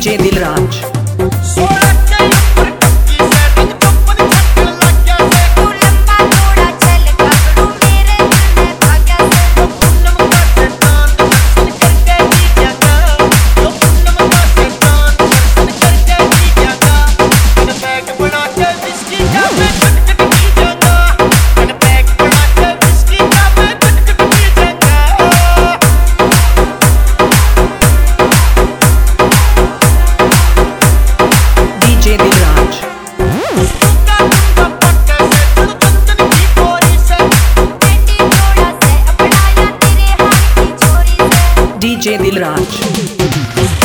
gente. DJ Dilraj.